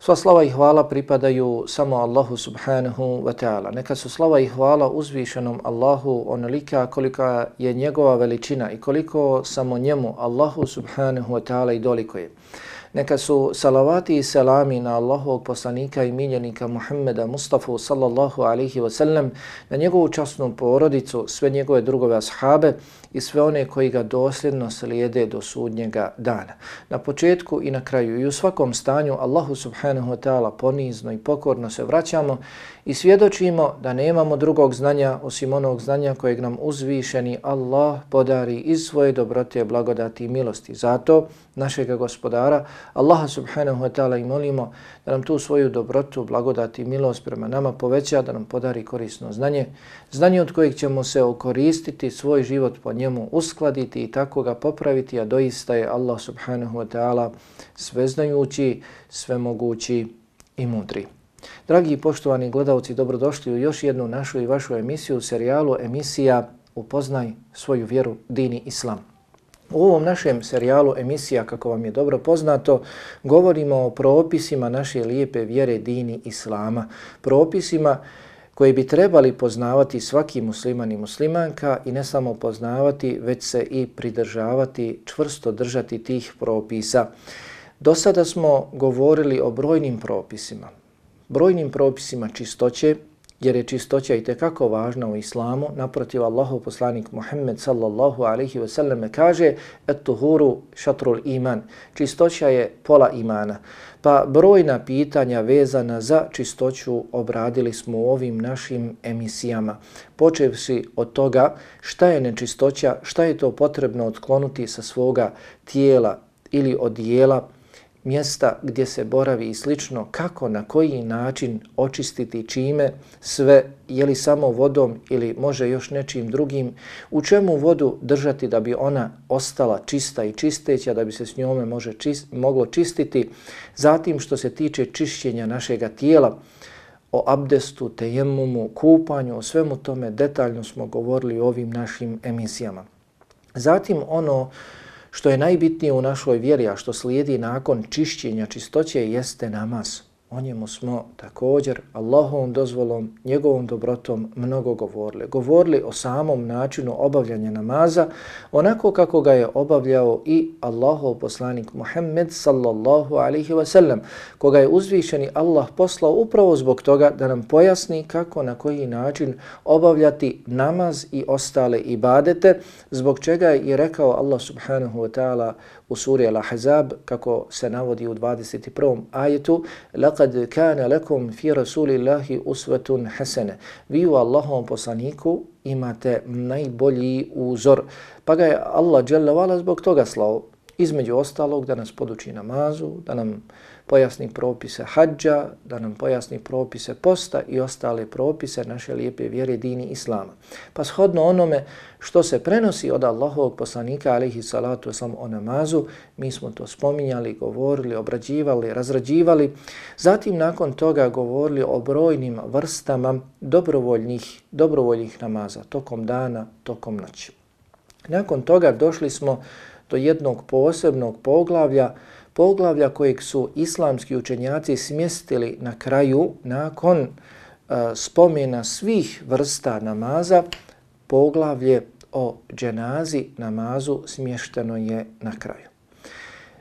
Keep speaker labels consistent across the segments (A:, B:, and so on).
A: Sva slava i hvala pripadaju samo Allahu subhanahu wa ta'ala. Neka su slava i hvala uzvišenom Allahu onolika kolika je njegova veličina i koliko samo njemu Allahu subhanahu wa ta'ala i doliko je. Neka su salavati i selami na Allahovog poslanika i miljenika Muhammeda Mustafa sallallahu alaihi wa sallam, na njegovu časnu porodicu, sve njegove drugove ashabe i sve one koji ga dosljedno slijede do sudnjega dana. Na početku i na kraju i u svakom stanju Allahu subhanahu wa ta'ala ponizno i pokorno se vraćamo i svjedočimo da nemamo drugog znanja osim onog znanja kojeg nam uzvišeni Allah podari iz svoje dobrote, blagodati i milosti. Zato našega gospodara Allaha subhanahu wa ta'ala i molimo da nam tu svoju dobrotu, blagodati i milost prema nama poveća, da nam podari korisno znanje, znanje od kojeg ćemo se okoristiti, svoj život po njemu uskladiti i tako ga popraviti, a doista je Allah subhanahu wa ta'ala sveznajući, svemogući i mudri. Dragi i poštovani gledalci, dobrodošli u još jednu našu i vašu emisiju, serijalu emisija Upoznaj svoju vjeru, dini islam. U ovom našem serijalu emisija, kako vam je dobro poznato, govorimo o propisima naše lijepe vjere dini islama. Propisima koje bi trebali poznavati svaki musliman i muslimanka i ne samo poznavati, već se i pridržavati, čvrsto držati tih propisa. Do sada smo govorili o brojnim propisima, brojnim propisima čistoće, jer je čistoća i tekako važna u islamu. Naprotiv, Allahov poslanik Muhammed sallallahu alaihi ve sellem kaže etuhuru tuhuru šatrul iman. Čistoća je pola imana. Pa brojna pitanja vezana za čistoću obradili smo u ovim našim emisijama. Počevši od toga šta je nečistoća, šta je to potrebno odklonuti sa svoga tijela ili odijela, mjesta gdje se boravi i slično, kako, na koji način očistiti čime, sve, je li samo vodom ili može još nečim drugim, u čemu vodu držati da bi ona ostala čista i čisteća, da bi se s njome može čist, moglo čistiti. Zatim što se tiče čišćenja našega tijela, o abdestu, tejemumu, kupanju, o svemu tome detaljno smo govorili u ovim našim emisijama. Zatim ono što je najbitnije u našoj vjeri, a što slijedi nakon čišćenja čistoće, jeste namaz. O njemu smo također Allahovom dozvolom, njegovom dobrotom mnogo govorili. Govorili o samom načinu obavljanja namaza, onako kako ga je obavljao i Allahov poslanik Muhammed sallallahu alaihi wa sallam, koga je uzvišeni Allah poslao upravo zbog toga da nam pojasni kako na koji način obavljati namaz i ostale ibadete, zbog čega je i rekao Allah subhanahu wa ta'ala u suri Al-Ahzab, kako se navodi u 21. ajetu, لَقَدْ كَانَ لَكُمْ فِي رَسُولِ اللَّهِ أُسْوَةٌ حَسَنَ Vi u Allahom poslaniku imate najbolji uzor. Pa ga je Allah zbog toga slao između ostalog da nas poduči namazu, da nam pojasni propise hađa, da nam pojasni propise posta i ostale propise naše lijepe vjere dini Islama. Pa shodno onome što se prenosi od Allahovog poslanika alihi salatu sam o namazu, mi smo to spominjali, govorili, obrađivali, razrađivali. Zatim nakon toga govorili o brojnim vrstama dobrovoljnih, dobrovoljnih namaza tokom dana, tokom noći. Nakon toga došli smo do jednog posebnog poglavlja, poglavlja kojeg su islamski učenjaci smjestili na kraju nakon uh, spomena svih vrsta namaza, poglavlje o dženazi namazu smješteno je na kraju.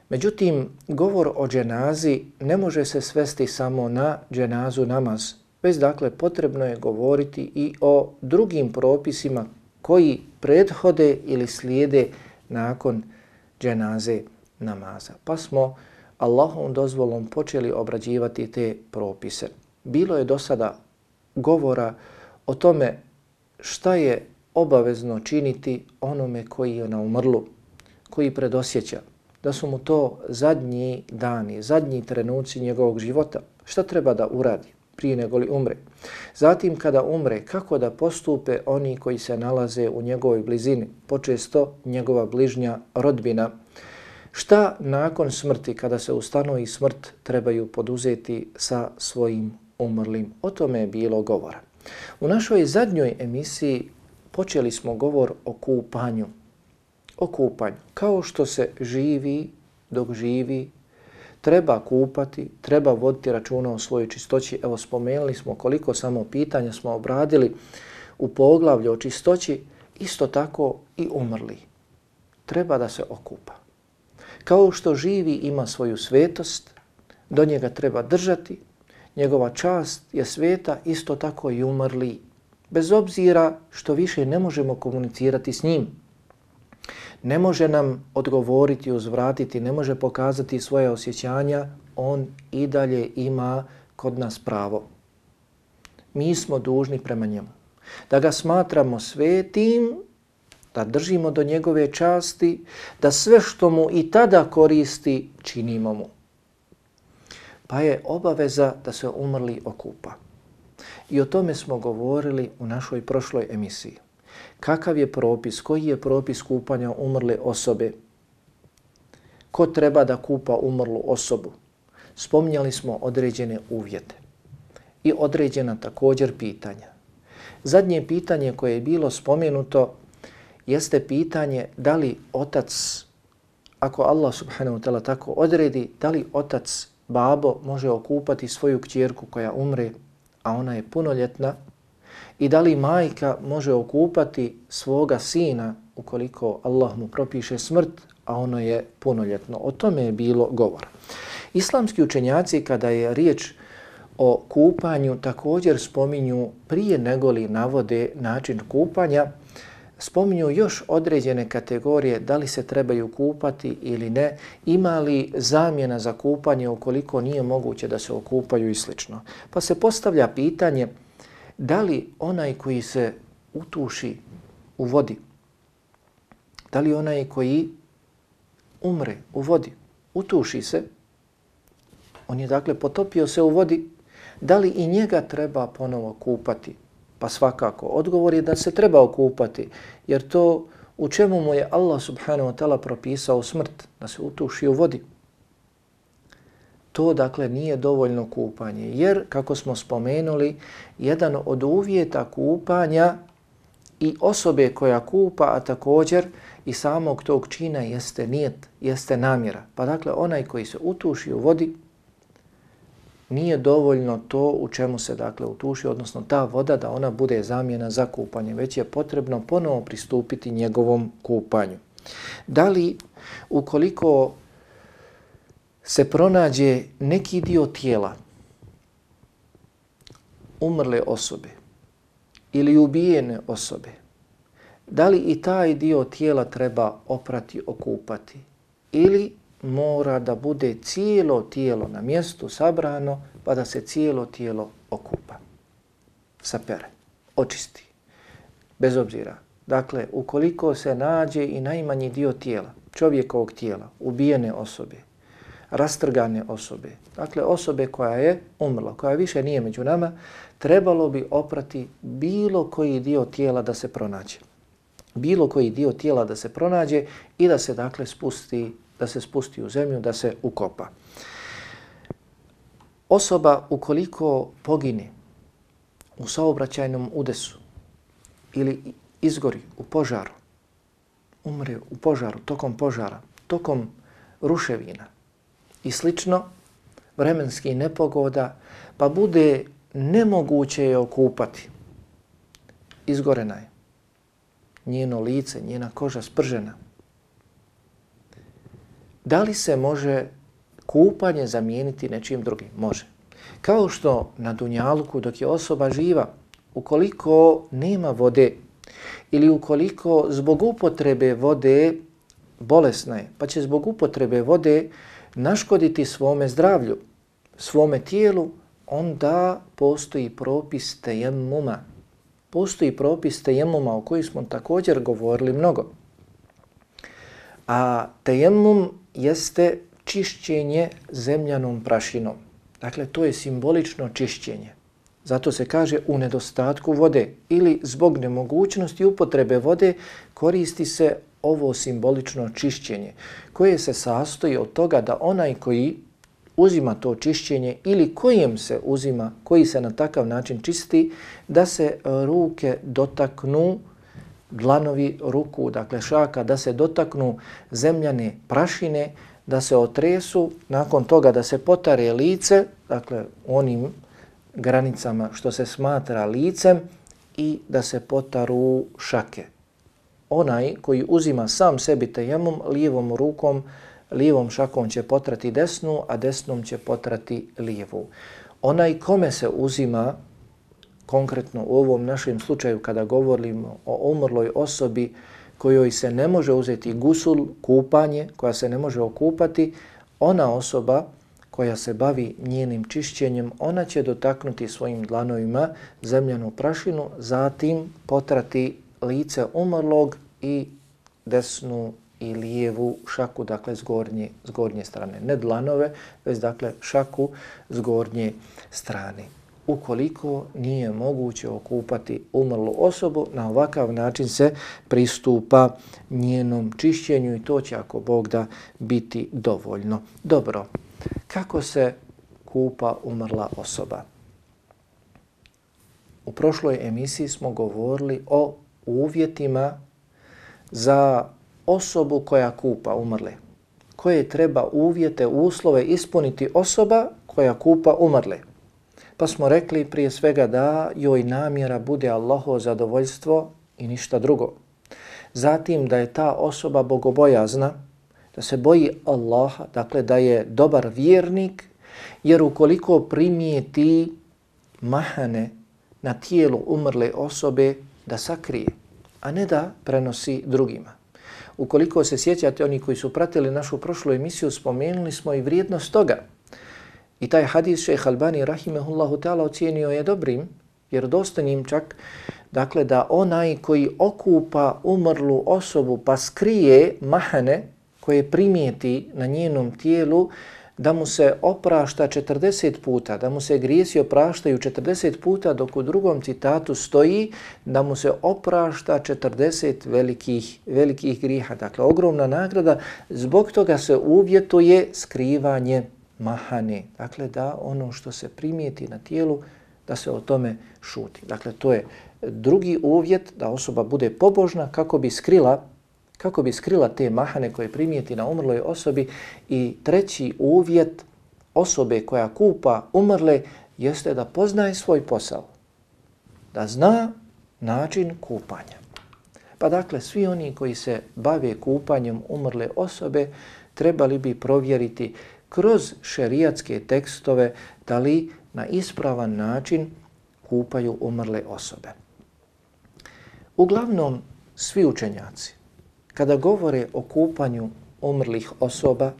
A: Međutim, govor o dženazi ne može se svesti samo na dženazu namaz, već dakle potrebno je govoriti i o drugim propisima koji prethode ili slijede nakon dženaze namaza. Pa smo Allahom dozvolom počeli obrađivati te propise. Bilo je do sada govora o tome šta je obavezno činiti onome koji je na umrlu, koji predosjeća, da su mu to zadnji dani, zadnji trenuci njegovog života. Šta treba da uradi? prije nego li umre. Zatim kada umre, kako da postupe oni koji se nalaze u njegovoj blizini, počesto njegova bližnja rodbina. Šta nakon smrti, kada se ustanovi smrt, trebaju poduzeti sa svojim umrlim? O tome je bilo govora. U našoj zadnjoj emisiji počeli smo govor o kupanju. O kupanju. Kao što se živi dok živi, treba kupati, treba voditi računa o svojoj čistoći. Evo spomenuli smo koliko samo pitanja smo obradili u poglavlju o čistoći, isto tako i umrli. Treba da se okupa. Kao što živi ima svoju svetost, do njega treba držati, njegova čast je sveta, isto tako i umrli. Bez obzira što više ne možemo komunicirati s njim, ne može nam odgovoriti, uzvratiti, ne može pokazati svoje osjećanja, on i dalje ima kod nas pravo. Mi smo dužni prema njemu. Da ga smatramo svetim, da držimo do njegove časti, da sve što mu i tada koristi, činimo mu. Pa je obaveza da se umrli okupa. I o tome smo govorili u našoj prošloj emisiji kakav je propis, koji je propis kupanja umrle osobe, ko treba da kupa umrlu osobu. Spominjali smo određene uvjete i određena također pitanja. Zadnje pitanje koje je bilo spomenuto jeste pitanje da li otac, ako Allah subhanahu wa ta'ala tako odredi, da li otac, babo može okupati svoju kćerku koja umre, a ona je punoljetna, i da li majka može okupati svoga sina ukoliko Allah mu propiše smrt, a ono je punoljetno. O tome je bilo govor. Islamski učenjaci kada je riječ o kupanju također spominju prije negoli navode način kupanja, spominju još određene kategorije da li se trebaju kupati ili ne, ima li zamjena za kupanje ukoliko nije moguće da se okupaju i slično. Pa se postavlja pitanje da li onaj koji se utuši u vodi, da li onaj koji umre u vodi, utuši se, on je dakle potopio se u vodi, da li i njega treba ponovo kupati? Pa svakako, odgovor je da se treba okupati, jer to u čemu mu je Allah subhanahu wa ta'ala propisao smrt, da se utuši u vodi to dakle nije dovoljno kupanje. Jer, kako smo spomenuli, jedan od uvjeta kupanja i osobe koja kupa, a također i samog tog čina jeste nijet, jeste namjera. Pa dakle, onaj koji se utuši u vodi, nije dovoljno to u čemu se dakle utuši, odnosno ta voda da ona bude zamjena za kupanje, već je potrebno ponovo pristupiti njegovom kupanju. Da li ukoliko se pronađe neki dio tijela umrle osobe ili ubijene osobe, da li i taj dio tijela treba oprati, okupati ili mora da bude cijelo tijelo na mjestu sabrano pa da se cijelo tijelo okupa, sapere, očisti, bez obzira. Dakle, ukoliko se nađe i najmanji dio tijela, čovjekovog tijela, ubijene osobe, rastrgane osobe, dakle osobe koja je umrla, koja više nije među nama, trebalo bi oprati bilo koji dio tijela da se pronađe. Bilo koji dio tijela da se pronađe i da se dakle spusti, da se spusti u zemlju, da se ukopa. Osoba ukoliko pogine u saobraćajnom udesu ili izgori u požaru, umre u požaru, tokom požara, tokom ruševina, i slično, vremenski nepogoda, pa bude nemoguće je okupati. Izgorena je. Njeno lice, njena koža spržena. Da li se može kupanje zamijeniti nečim drugim? Može. Kao što na Dunjaluku dok je osoba živa, ukoliko nema vode ili ukoliko zbog upotrebe vode bolesna je, pa će zbog upotrebe vode naškoditi svome zdravlju, svome tijelu, onda postoji propis tejemuma. Postoji propis tejemuma o kojoj smo također govorili mnogo. A tejemum jeste čišćenje zemljanom prašinom. Dakle, to je simbolično čišćenje. Zato se kaže u nedostatku vode ili zbog nemogućnosti upotrebe vode koristi se ovo simbolično čišćenje koje se sastoji od toga da onaj koji uzima to čišćenje ili kojem se uzima, koji se na takav način čisti, da se ruke dotaknu dlanovi ruku, dakle šaka, da se dotaknu zemljane prašine, da se otresu, nakon toga da se potare lice, dakle onim granicama što se smatra licem i da se potaru šake. Onaj koji uzima sam sebi tejemom lijevom rukom, lijevom šakom će potrati desnu, a desnom će potrati lijevu. Onaj kome se uzima, konkretno u ovom našem slučaju kada govorimo o umrloj osobi kojoj se ne može uzeti gusul, kupanje, koja se ne može okupati, ona osoba koja se bavi njenim čišćenjem, ona će dotaknuti svojim dlanovima zemljanu prašinu, zatim potrati lice umrlog i desnu i lijevu šaku, dakle s gornje, s gornje strane. Ne dlanove, već dakle šaku s gornje strane. Ukoliko nije moguće okupati umrlu osobu, na ovakav način se pristupa njenom čišćenju i to će ako Bog da biti dovoljno. Dobro, kako se kupa umrla osoba? U prošloj emisiji smo govorili o uvjetima za osobu koja kupa umrle. Koje treba uvjete, uslove ispuniti osoba koja kupa umrle. Pa smo rekli prije svega da joj namjera bude Allaho zadovoljstvo i ništa drugo. Zatim da je ta osoba bogobojazna, da se boji Allaha, dakle da je dobar vjernik, jer ukoliko primijeti mahane na tijelu umrle osobe, da sakrije, a ne da prenosi drugima. Ukoliko se sjećate, oni koji su pratili našu prošlu emisiju, spomenuli smo i vrijednost toga. I taj hadis šeha Albani, rahimehullahu ta'ala, ocijenio je dobrim, jer dostanjim čak, dakle, da onaj koji okupa umrlu osobu pa skrije mahane koje primijeti na njenom tijelu, da mu se oprašta 40 puta, da mu se grijesi opraštaju 40 puta, dok u drugom citatu stoji da mu se oprašta 40 velikih, velikih griha. Dakle, ogromna nagrada, zbog toga se uvjetuje skrivanje mahane. Dakle, da ono što se primijeti na tijelu, da se o tome šuti. Dakle, to je drugi uvjet da osoba bude pobožna kako bi skrila kako bi skrila te mahane koje primijeti na umrloj osobi i treći uvjet osobe koja kupa umrle jeste da poznaje svoj posao, da zna način kupanja. Pa dakle, svi oni koji se bave kupanjem umrle osobe trebali bi provjeriti kroz šerijatske tekstove da li na ispravan način kupaju umrle osobe. Uglavnom, svi učenjaci, kada govore o kupanju umrlih osoba,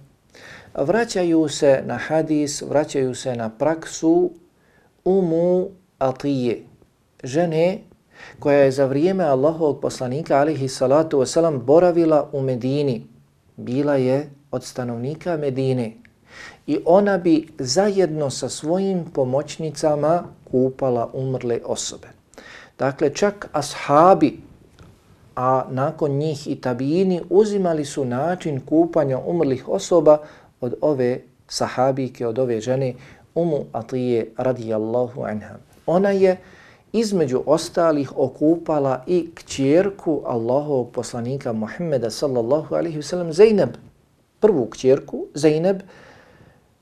A: vraćaju se na hadis, vraćaju se na praksu umu atije, žene koja je za vrijeme Allahovog poslanika alihi salatu wasalam boravila u Medini. Bila je od stanovnika Medine i ona bi zajedno sa svojim pomoćnicama kupala umrle osobe. Dakle, čak ashabi a nakon njih i tabijini uzimali su način kupanja umrlih osoba od ove sahabike, od ove žene Umu Atije radijallahu anha. Ona je između ostalih okupala i kćerku Allahovog poslanika Muhammeda sallallahu alaihi wasallam Zainab, prvu kćerku Zainab,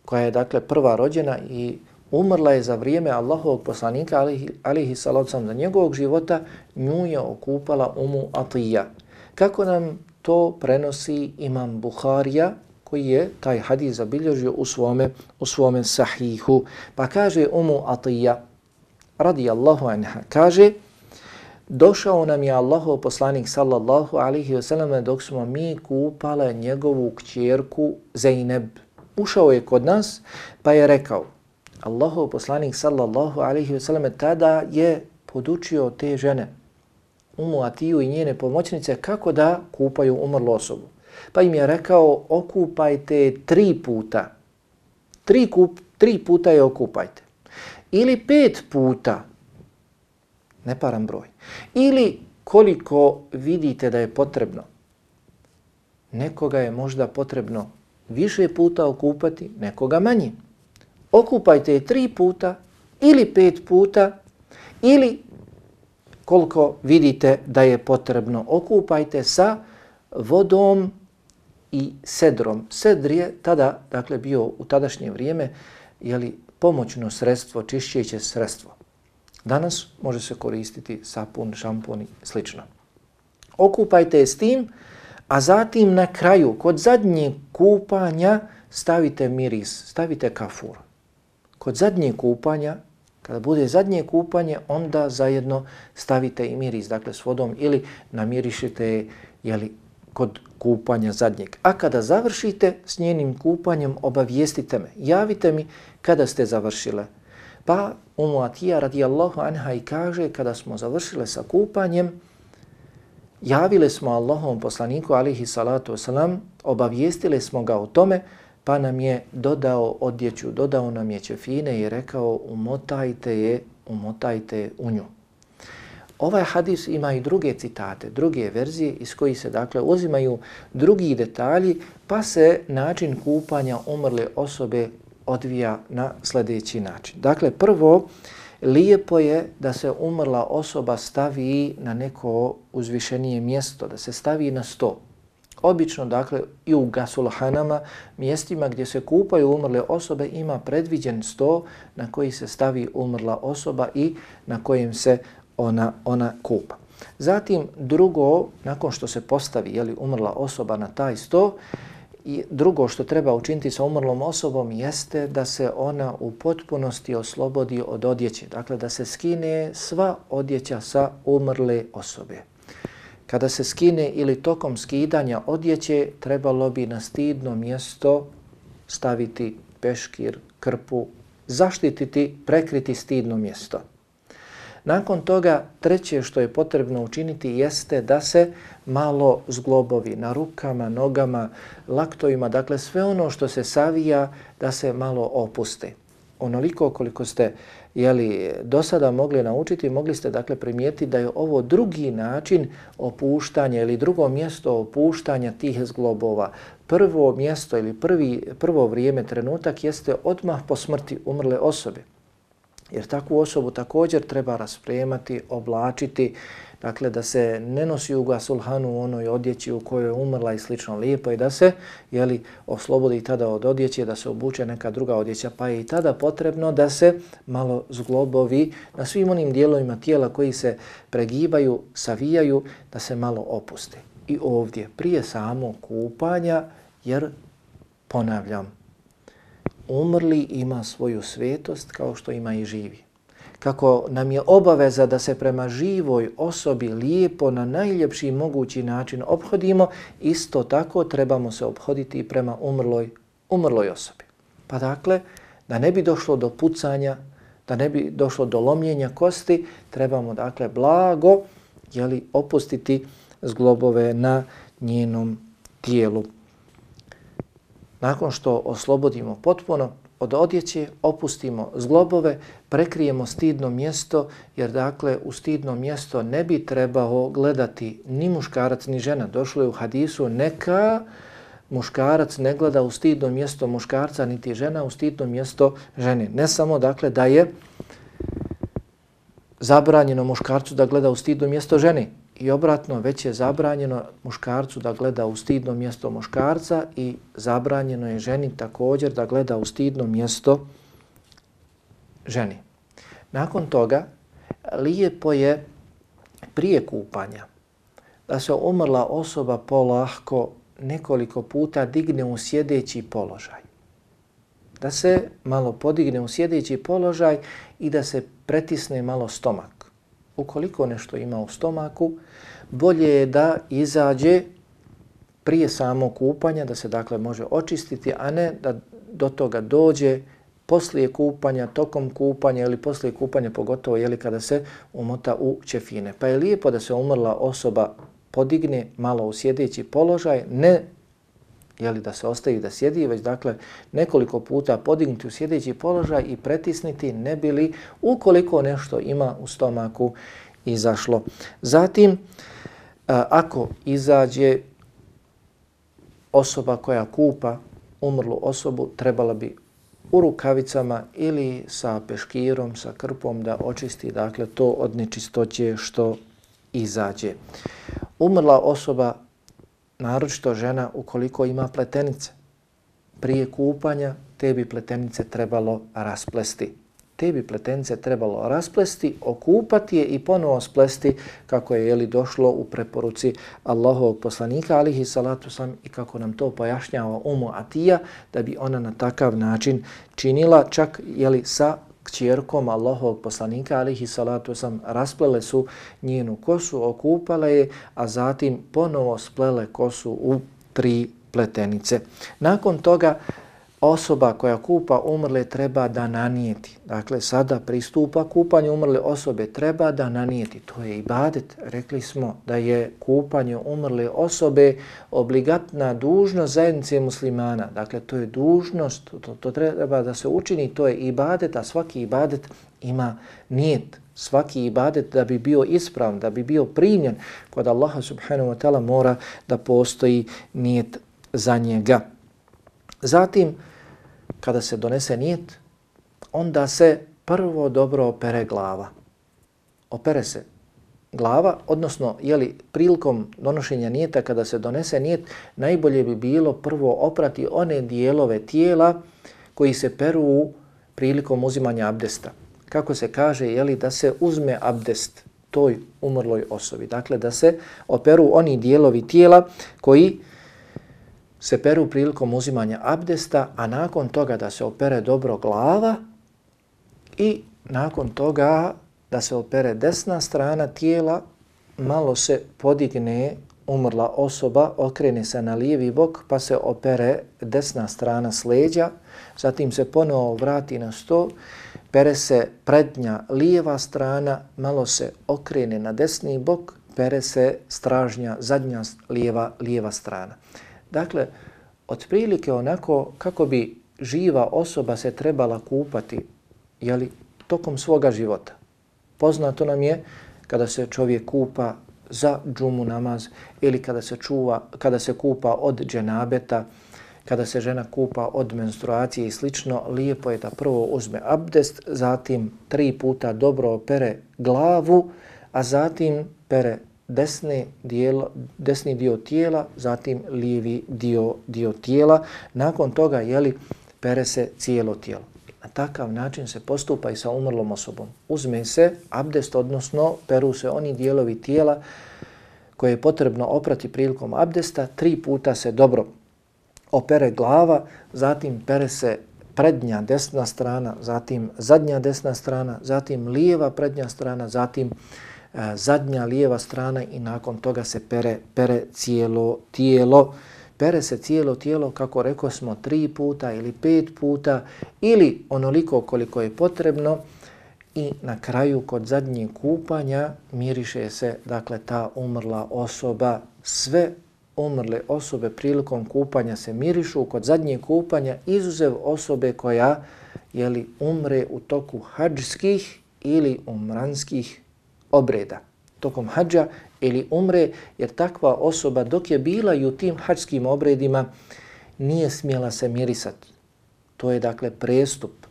A: koja je dakle prva rođena i umrla je za vrijeme Allahovog poslanika alihi, alihi salacom za njegovog života, nju je okupala umu Atija. Kako nam to prenosi imam Buharija koji je taj hadis zabilježio u svome, u svome sahihu. Pa kaže umu Atija, radi Allahu anha, kaže, došao nam je Allahov poslanik sallallahu alihi wasallam dok smo mi kupale njegovu kćerku Zainab. Ušao je kod nas pa je rekao, Allahov poslanik sallallahu alaihi wasallam tada je podučio te žene, Umu Atiju i njene pomoćnice, kako da kupaju umrlu osobu. Pa im je rekao, okupajte tri puta. Tri, kup, tri puta je okupajte. ili pet puta, neparan broj, ili koliko vidite da je potrebno. Nekoga je možda potrebno više puta okupati, nekoga manje. Okupajte je tri puta ili pet puta ili koliko vidite da je potrebno. Okupajte sa vodom i sedrom. Sedr je tada, dakle, bio u tadašnje vrijeme, jeli, pomoćno sredstvo, čišćeće sredstvo. Danas može se koristiti sapun, šampun i slično. Okupajte je s tim, a zatim na kraju, kod zadnjeg kupanja, stavite miris, stavite kafur. Kod zadnjeg kupanja, kada bude zadnje kupanje, onda zajedno stavite i miris, dakle s vodom, ili namirišite je jeli, kod kupanja zadnjeg. A kada završite s njenim kupanjem, obavijestite me, javite mi kada ste završile. Pa Umu Atija radijallahu anha i kaže kada smo završile sa kupanjem, javile smo Allahovom poslaniku alihi salatu wasalam, obavijestile smo ga o tome, pa nam je dodao odjeću, dodao nam je čefine i rekao umotajte je, umotajte je u nju. Ovaj hadis ima i druge citate, druge verzije iz koji se dakle uzimaju drugi detalji pa se način kupanja umrle osobe odvija na sljedeći način. Dakle, prvo, lijepo je da se umrla osoba stavi na neko uzvišenije mjesto, da se stavi na sto. Obično, dakle, i u gasulhanama, mjestima gdje se kupaju umrle osobe, ima predviđen sto na koji se stavi umrla osoba i na kojem se ona, ona kupa. Zatim, drugo, nakon što se postavi jeli, umrla osoba na taj sto, I drugo što treba učiniti sa umrlom osobom jeste da se ona u potpunosti oslobodi od odjeće. Dakle, da se skine sva odjeća sa umrle osobe. Kada se skine ili tokom skidanja odjeće, trebalo bi na stidno mjesto staviti peškir, krpu, zaštititi, prekriti stidno mjesto. Nakon toga, treće što je potrebno učiniti jeste da se malo zglobovi na rukama, nogama, laktovima, dakle sve ono što se savija da se malo opuste. Onoliko koliko ste jeli, do sada mogli naučiti, mogli ste dakle primijeti da je ovo drugi način opuštanja ili drugo mjesto opuštanja tih zglobova. Prvo mjesto ili prvi, prvo vrijeme, trenutak jeste odmah po smrti umrle osobe. Jer takvu osobu također treba raspremati, oblačiti, dakle da se ne nosi u gasulhanu u onoj odjeći u kojoj je umrla i slično lijepo i da se jeli, oslobodi tada od odjeće, da se obuče neka druga odjeća, pa je i tada potrebno da se malo zglobovi na svim onim dijelovima tijela koji se pregibaju, savijaju, da se malo opuste. I ovdje, prije samo kupanja, jer ponavljam, umrli ima svoju svetost kao što ima i živi. Kako nam je obaveza da se prema živoj osobi lijepo na najljepši mogući način obhodimo, isto tako trebamo se obhoditi i prema umrloj, umrloj osobi. Pa dakle, da ne bi došlo do pucanja, da ne bi došlo do lomljenja kosti, trebamo dakle blago jeli, opustiti zglobove na njenom tijelu nakon što oslobodimo potpuno od odjeće, opustimo zglobove, prekrijemo stidno mjesto, jer dakle u stidno mjesto ne bi trebao gledati ni muškarac ni žena. Došlo je u hadisu neka muškarac ne gleda u stidno mjesto muškarca, niti žena u stidno mjesto žene. Ne samo dakle da je zabranjeno muškarcu da gleda u stidno mjesto žene, I obratno, već je zabranjeno muškarcu da gleda u stidno mjesto muškarca i zabranjeno je ženi također da gleda u stidno mjesto ženi. Nakon toga, lijepo je prije kupanja da se umrla osoba polahko nekoliko puta digne u sjedeći položaj. Da se malo podigne u sjedeći položaj i da se pretisne malo stomak ukoliko nešto ima u stomaku, bolje je da izađe prije samog kupanja, da se dakle može očistiti, a ne da do toga dođe poslije kupanja, tokom kupanja ili poslije kupanja, pogotovo jeli kada se umota u ćefine. Pa je lijepo da se umrla osoba podigne malo u sjedeći položaj, ne jeli, da se ostavi da sjedi, već dakle nekoliko puta podignuti u sjedeći položaj i pretisniti ne bili ukoliko nešto ima u stomaku izašlo. Zatim, e, ako izađe osoba koja kupa umrlu osobu, trebala bi u rukavicama ili sa peškirom, sa krpom da očisti dakle to od nečistoće što izađe. Umrla osoba, naročito žena, ukoliko ima pletenice, prije kupanja te bi pletenice trebalo rasplesti. Te bi pletenice trebalo rasplesti, okupati je i ponovo splesti kako je jeli došlo u preporuci Allahovog poslanika alihi salatu sam i kako nam to pojašnjava umu Atija da bi ona na takav način činila čak jeli sa kćerkom Allahovog poslanika alihi salatu sam rasplele su njenu kosu, okupale je, a zatim ponovo splele kosu u tri pletenice. Nakon toga osoba koja kupa umrle treba da nanijeti. Dakle, sada pristupa kupanju umrle osobe treba da nanijeti. To je ibadet. Rekli smo da je kupanje umrle osobe obligatna dužnost zajednice muslimana. Dakle, to je dužnost, to, to treba da se učini, to je ibadet, a svaki ibadet ima nijet. Svaki ibadet da bi bio ispravan, da bi bio primljen kod Allaha subhanahu wa ta'ala mora da postoji nijet za njega. Zatim, kada se donese nijet, onda se prvo dobro opere glava. Opere se glava, odnosno je li prilikom donošenja nijeta kada se donese nijet, najbolje bi bilo prvo oprati one dijelove tijela koji se peru prilikom uzimanja abdesta. Kako se kaže, je li da se uzme abdest toj umrloj osobi. Dakle, da se operu oni dijelovi tijela koji se peru prilikom uzimanja abdesta, a nakon toga da se opere dobro glava i nakon toga da se opere desna strana tijela, malo se podigne umrla osoba, okrene se na lijevi bok pa se opere desna strana sleđa, zatim se ponovo vrati na sto, pere se prednja lijeva strana, malo se okrene na desni bok, pere se stražnja zadnja lijeva, lijeva strana. Dakle, otprilike onako kako bi živa osoba se trebala kupati jeli, tokom svoga života. Poznato nam je kada se čovjek kupa za džumu namaz ili kada se, čuva, kada se kupa od dženabeta, kada se žena kupa od menstruacije i slično, lijepo je da prvo uzme abdest, zatim tri puta dobro opere glavu, a zatim pere desne dijelo, desni dio tijela, zatim lijevi dio, dio tijela. Nakon toga, jeli, pere se cijelo tijelo. Na takav način se postupa i sa umrlom osobom. Uzme se abdest, odnosno peru se oni dijelovi tijela koje je potrebno oprati prilikom abdesta. Tri puta se dobro opere glava, zatim pere se prednja desna strana, zatim zadnja desna strana, zatim lijeva prednja strana, zatim zadnja lijeva strana i nakon toga se pere, pere cijelo tijelo. Pere se cijelo tijelo, kako rekao smo, tri puta ili pet puta ili onoliko koliko je potrebno i na kraju kod zadnjeg kupanja miriše se dakle ta umrla osoba. Sve umrle osobe prilikom kupanja se mirišu kod zadnjeg kupanja izuzev osobe koja jeli, umre u toku hađskih ili umranskih obreda tokom hađa ili umre, jer takva osoba dok je bila i u tim hađskim obredima nije smjela se mirisati. To je dakle prestup.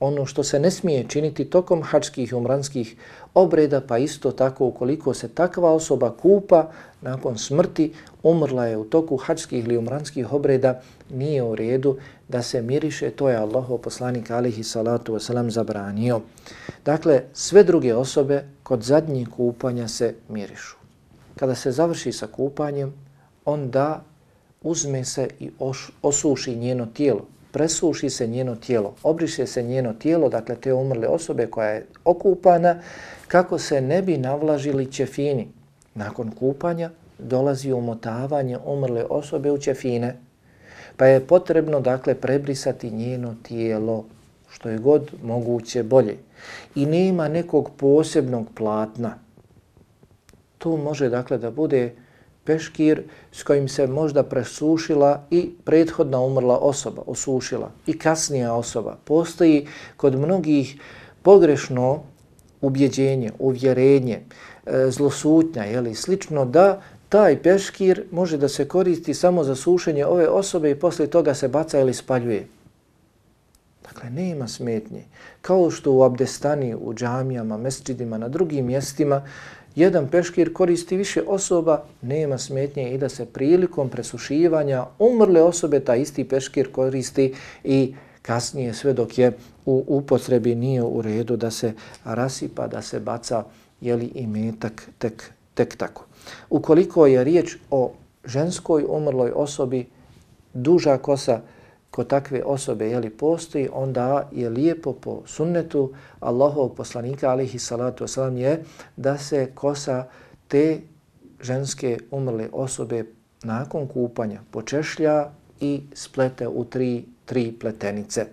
A: Ono što se ne smije činiti tokom hačkih i umranskih obreda, pa isto tako ukoliko se takva osoba kupa nakon smrti, umrla je u toku hačkih ili umranskih obreda, nije u redu da se miriše, to je Allaho poslanik alihi salatu wasalam zabranio. Dakle, sve druge osobe kod zadnjih kupanja se mirišu. Kada se završi sa kupanjem, onda uzme se i osuši njeno tijelo, presuši se njeno tijelo, obriše se njeno tijelo, dakle te umrle osobe koja je okupana, kako se ne bi navlažili ćefini. Nakon kupanja dolazi umotavanje umrle osobe u ćefine, pa je potrebno dakle prebrisati njeno tijelo što je god moguće bolje. I nema nekog posebnog platna. To može dakle da bude peškir s kojim se možda presušila i prethodna umrla osoba, osušila i kasnija osoba. Postoji kod mnogih pogrešno ubjeđenje, uvjerenje, e, zlosutnja, jeli, slično da taj peškir može da se koristi samo za sušenje ove osobe i posle toga se baca ili spaljuje. Dakle, nema smetnje. Kao što u abdestani, u džamijama, mesčidima, na drugim mjestima, jedan peškir koristi više osoba, nema smetnje i da se prilikom presušivanja umrle osobe ta isti peškir koristi i kasnije sve dok je u upotrebi nije u redu da se rasipa, da se baca jeli i metak tek, tek tako. Ukoliko je riječ o ženskoj umrloj osobi, duža kosa kod takve osobe je li postoji, onda je lijepo po sunnetu Allahov poslanika alihi salatu wasalam je da se kosa te ženske umrle osobe nakon kupanja počešlja i splete u tri, tri pletenice.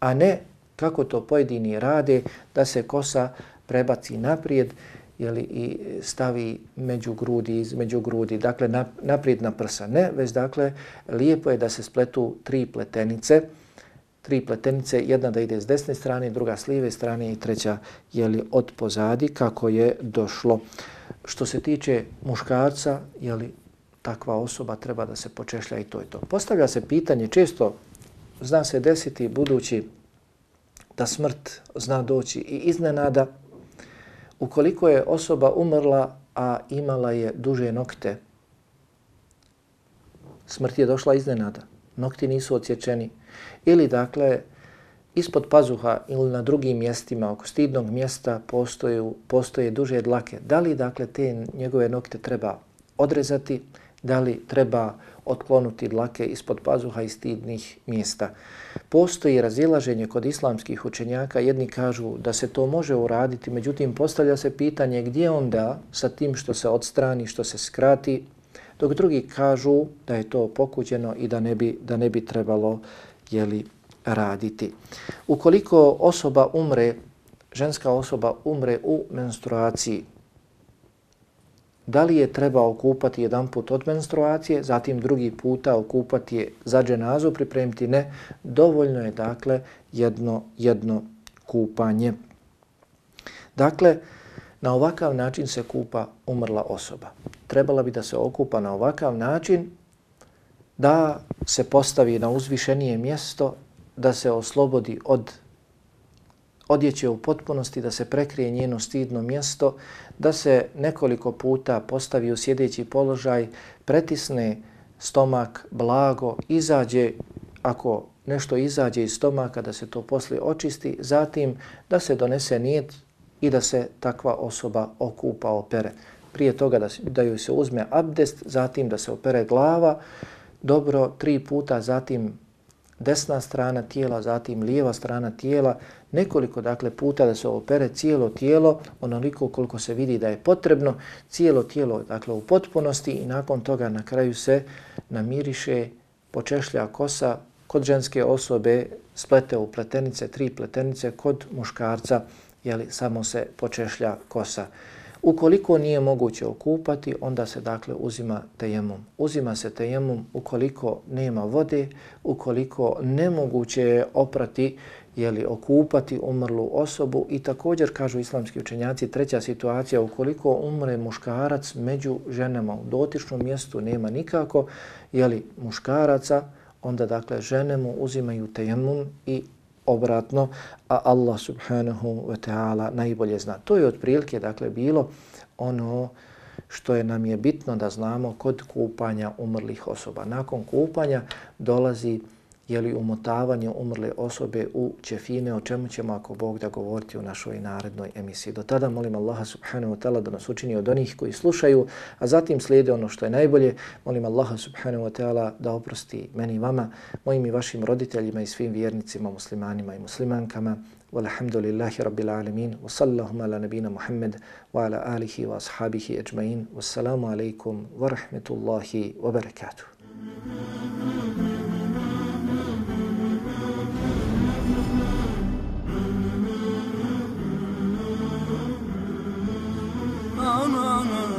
A: A ne kako to pojedini rade da se kosa prebaci naprijed jeli, i stavi među grudi, između grudi, dakle naprijed na prsa. Ne, već dakle lijepo je da se spletu tri pletenice, tri pletenice, jedna da ide s desne strane, druga s lijeve strane i treća jeli, od pozadi kako je došlo. Što se tiče muškarca, jeli, takva osoba treba da se počešlja i to je to. Postavlja se pitanje, često zna se desiti budući da smrt zna doći i iznenada, ukoliko je osoba umrla, a imala je duže nokte, smrt je došla iznenada, nokti nisu odsječeni, ili dakle, ispod pazuha ili na drugim mjestima, oko stidnog mjesta, postoje, postoje duže dlake. Da li dakle te njegove nokte treba odrezati, da li treba otklonuti dlake ispod pazuha i stidnih mjesta. Postoji razilaženje kod islamskih učenjaka, jedni kažu da se to može uraditi, međutim postavlja se pitanje gdje onda sa tim što se odstrani, što se skrati, dok drugi kažu da je to pokuđeno i da ne bi, da ne bi trebalo jeli, raditi. Ukoliko osoba umre, ženska osoba umre u menstruaciji, da li je treba okupati jedan put od menstruacije, zatim drugi puta okupati je za dženazu, pripremiti ne, dovoljno je dakle jedno, jedno kupanje. Dakle, na ovakav način se kupa umrla osoba. Trebala bi da se okupa na ovakav način da se postavi na uzvišenije mjesto, da se oslobodi od odjeće u potpunosti, da se prekrije njeno stidno mjesto, da se nekoliko puta postavi u sjedeći položaj, pretisne stomak blago, izađe, ako nešto izađe iz stomaka, da se to poslije očisti, zatim da se donese nijet i da se takva osoba okupa, opere. Prije toga da, da joj se uzme abdest, zatim da se opere glava, dobro tri puta, zatim desna strana tijela, zatim lijeva strana tijela, nekoliko dakle puta da se opere cijelo tijelo, onoliko koliko se vidi da je potrebno, cijelo tijelo dakle u potpunosti i nakon toga na kraju se namiriše, počešlja kosa, kod ženske osobe splete u pletenice, tri pletenice, kod muškarca jeli, samo se počešlja kosa. Ukoliko nije moguće okupati, onda se dakle uzima tejemum. Uzima se tejemum ukoliko nema vode, ukoliko nemoguće je oprati jeli, okupati umrlu osobu i također, kažu islamski učenjaci, treća situacija, ukoliko umre muškarac među ženama u dotičnom mjestu, nema nikako jeli, muškaraca, onda dakle žene mu uzimaju tejemum i obratno, a Allah subhanahu wa ta'ala najbolje zna. To je otprilike dakle bilo ono što je nam je bitno da znamo kod kupanja umrlih osoba. Nakon kupanja dolazi je li umotavanje umrle osobe u ćefine, o čemu ćemo ako Bog da govoriti u našoj narednoj emisiji. Do tada molim Allaha subhanahu wa ta'ala da nas učini od onih koji slušaju, a zatim slijede ono što je najbolje. Molim Allaha subhanahu wa ta'ala da oprosti meni i vama, mojim i vašim roditeljima i svim vjernicima, muslimanima i muslimankama. والحمد لله alamin. Wa وصلى ala nabina نبينا wa ala alihi wa ashabihi والسلام Wassalamu ورحمة الله وبركاته. aman aman